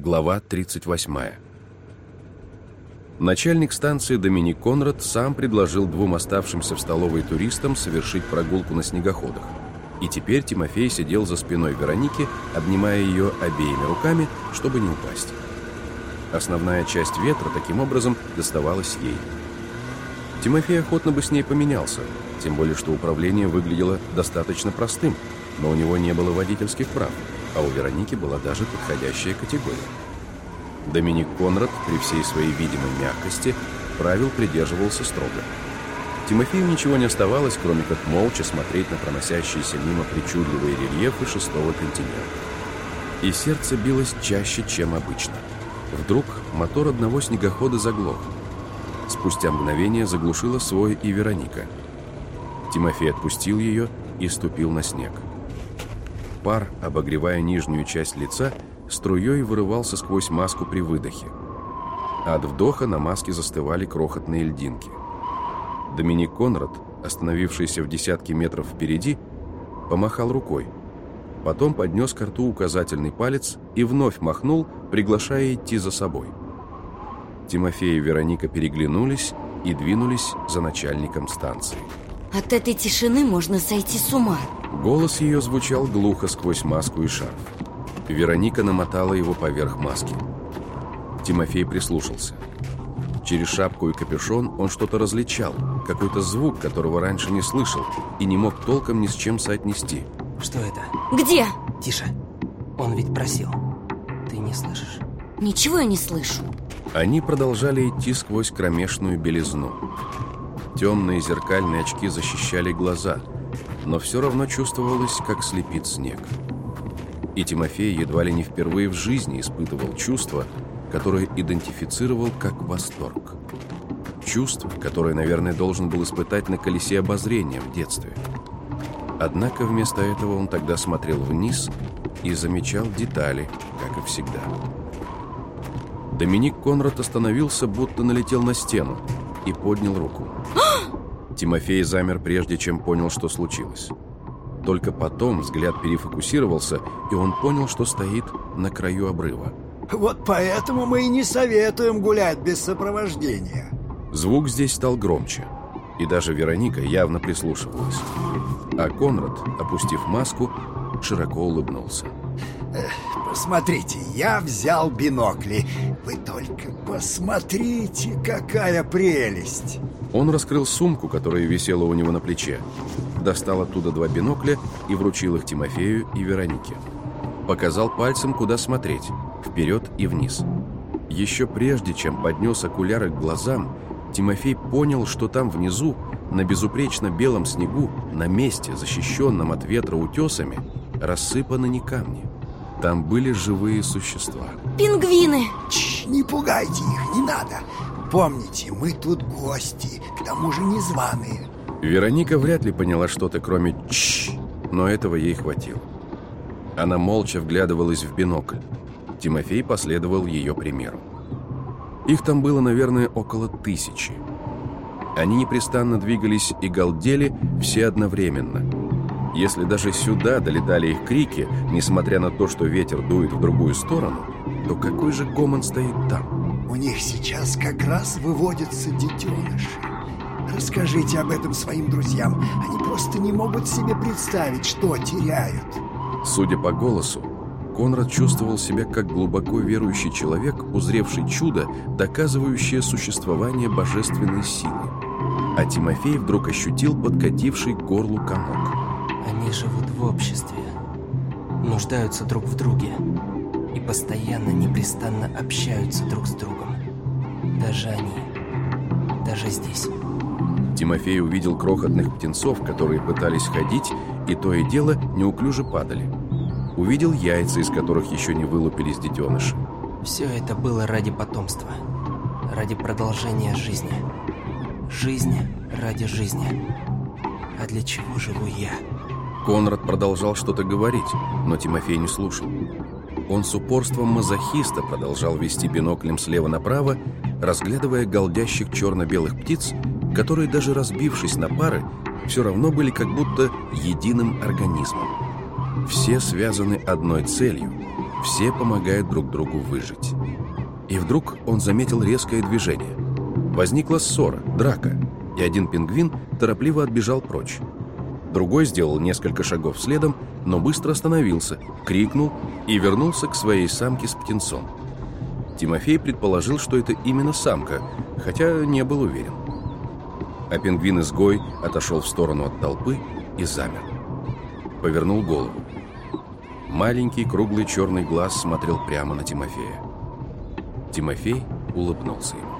Глава 38. Начальник станции Доминик Конрад сам предложил двум оставшимся в столовой туристам совершить прогулку на снегоходах. И теперь Тимофей сидел за спиной Вероники, обнимая ее обеими руками, чтобы не упасть. Основная часть ветра таким образом доставалась ей. Тимофей охотно бы с ней поменялся, тем более что управление выглядело достаточно простым, но у него не было водительских прав, а у Вероники была даже подходящая категория. Доминик Конрад при всей своей видимой мягкости правил придерживался строго. Тимофею ничего не оставалось, кроме как молча смотреть на проносящиеся мимо причудливые рельефы шестого континента. И сердце билось чаще, чем обычно. Вдруг мотор одного снегохода заглох. Спустя мгновение заглушила свой и Вероника. Тимофей отпустил ее и ступил на снег. Пар, обогревая нижнюю часть лица, струей вырывался сквозь маску при выдохе. От вдоха на маске застывали крохотные льдинки. Доминик Конрад, остановившийся в десятке метров впереди, помахал рукой. Потом поднес к рту указательный палец и вновь махнул, приглашая идти за собой. Тимофей и Вероника переглянулись и двинулись за начальником станции. От этой тишины можно сойти с ума. Голос ее звучал глухо сквозь маску и шарф. Вероника намотала его поверх маски. Тимофей прислушался. Через шапку и капюшон он что-то различал, какой-то звук, которого раньше не слышал, и не мог толком ни с чем соотнести. Что это? Где? Тише. Он ведь просил. Ты не слышишь? Ничего я не слышу. Они продолжали идти сквозь кромешную белизну. Темные зеркальные очки защищали глаза, но все равно чувствовалось, как слепит снег. И Тимофей едва ли не впервые в жизни испытывал чувство, которое идентифицировал как восторг. Чувство, которое, наверное, должен был испытать на колесе обозрения в детстве. Однако вместо этого он тогда смотрел вниз и замечал детали, как и всегда. Доминик Конрад остановился, будто налетел на стену, и поднял руку. Тимофей замер прежде, чем понял, что случилось. Только потом взгляд перефокусировался, и он понял, что стоит на краю обрыва. Вот поэтому мы и не советуем гулять без сопровождения. Звук здесь стал громче, и даже Вероника явно прислушивалась. А Конрад, опустив маску, широко улыбнулся. Посмотрите, я взял бинокли. Вы только посмотрите, какая прелесть. Он раскрыл сумку, которая висела у него на плече, достал оттуда два бинокля и вручил их Тимофею и Веронике. Показал пальцем, куда смотреть, вперед и вниз. Еще прежде, чем поднес окуляры к глазам, Тимофей понял, что там внизу, на безупречно белом снегу, на месте, защищенном от ветра утесами, рассыпаны не камни. Там были живые существа. Пингвины! Чш, не пугайте их, не надо. Помните, мы тут гости, к тому же незваные. Вероника вряд ли поняла что-то, кроме «чш», но этого ей хватило. Она молча вглядывалась в бинокль. Тимофей последовал ее примеру. Их там было, наверное, около тысячи. Они непрестанно двигались и галдели все одновременно. Если даже сюда долетали их крики, несмотря на то, что ветер дует в другую сторону, то какой же гомон стоит там? У них сейчас как раз выводятся детеныши. Расскажите об этом своим друзьям. Они просто не могут себе представить, что теряют. Судя по голосу, Конрад чувствовал себя как глубоко верующий человек, узревший чудо, доказывающее существование божественной силы. А Тимофей вдруг ощутил подкативший к горлу комок. Они живут в обществе, нуждаются друг в друге и постоянно, непрестанно общаются друг с другом. Даже они, даже здесь. Тимофей увидел крохотных птенцов, которые пытались ходить, и то и дело неуклюже падали. Увидел яйца, из которых еще не вылупились детеныши. Все это было ради потомства, ради продолжения жизни. Жизнь ради жизни. А для чего живу я? Конрад продолжал что-то говорить, но Тимофей не слушал. Он с упорством мазохиста продолжал вести биноклем слева направо, разглядывая голдящих черно-белых птиц, которые, даже разбившись на пары, все равно были как будто единым организмом. Все связаны одной целью, Все помогают друг другу выжить. И вдруг он заметил резкое движение. Возникла ссора, драка, и один пингвин торопливо отбежал прочь. Другой сделал несколько шагов следом, но быстро остановился, крикнул и вернулся к своей самке с птенцом. Тимофей предположил, что это именно самка, хотя не был уверен. А пингвин-изгой отошел в сторону от толпы и замер. Повернул голову. Маленький круглый черный глаз смотрел прямо на Тимофея. Тимофей улыбнулся ему.